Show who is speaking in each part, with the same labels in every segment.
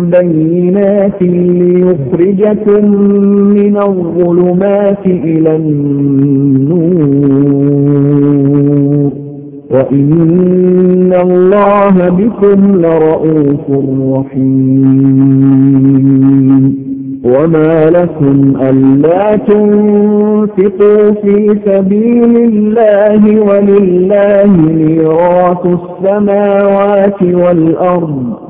Speaker 1: بينات ليخرجكم من الظلمات إلى النور وإن الله بكم لرؤوف رحيم وما لكم ألا تنفقوا في سبيل الله ولله ميراث السماوات والأرض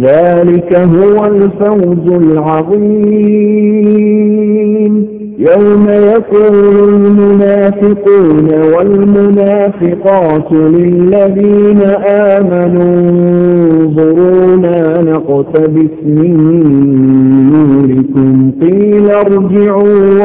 Speaker 1: ذلك هو الفوز العظيم. يوم يقول المنافقون والمنافقات للذين آمنوا انظرونا نقتبس من نوركم قيل ارجعوا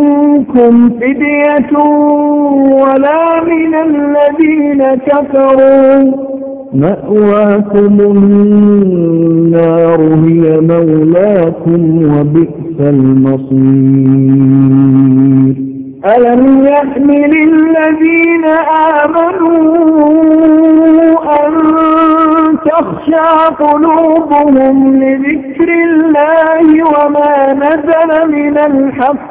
Speaker 1: منكم فدية ولا من الذين كفروا. مأواكم النار هي مولاكم وبئس المصير. ألم يحمل الذين آمنوا أن تخشى قلوبهم لذكر الله وما نزل من الحق؟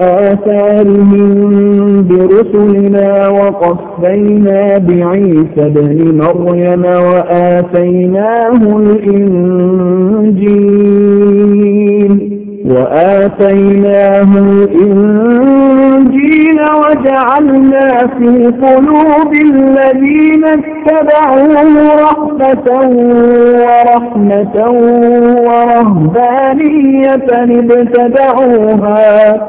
Speaker 1: آثارهم برسلنا وقصينا بعيسى بن مريم وآتيناه الإنجيل وآتيناه الإنجيل وجعلنا في قلوب الذين اتبعوه رحمة ورحمة ورهبانية ابتدعوها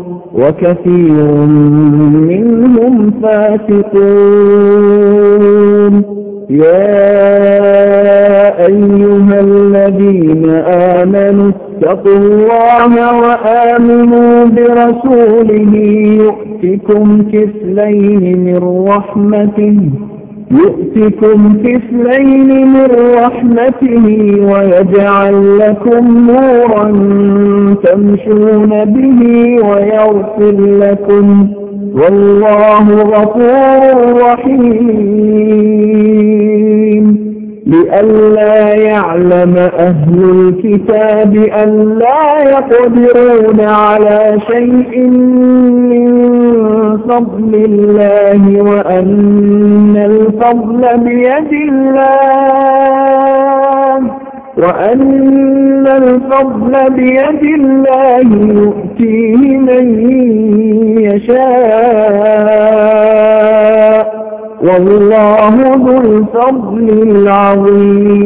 Speaker 1: وكثير منهم فاسقون. يا أيها الذين آمنوا اتقوا الله وآمنوا برسوله يؤتكم كفلين من رحمته يؤتكم كفلين من رحمته ويجعل لكم نورا تمشون به ويغفر لكم. والله غفور رحيم. لئلا يعلم أهل الكتاب أن لا يقدرون على شيء من فضل الله وأن الفضل بيد الله وأن الفضل بيد الله يؤتيه من يشاء. والله ذو الفضل العظيم.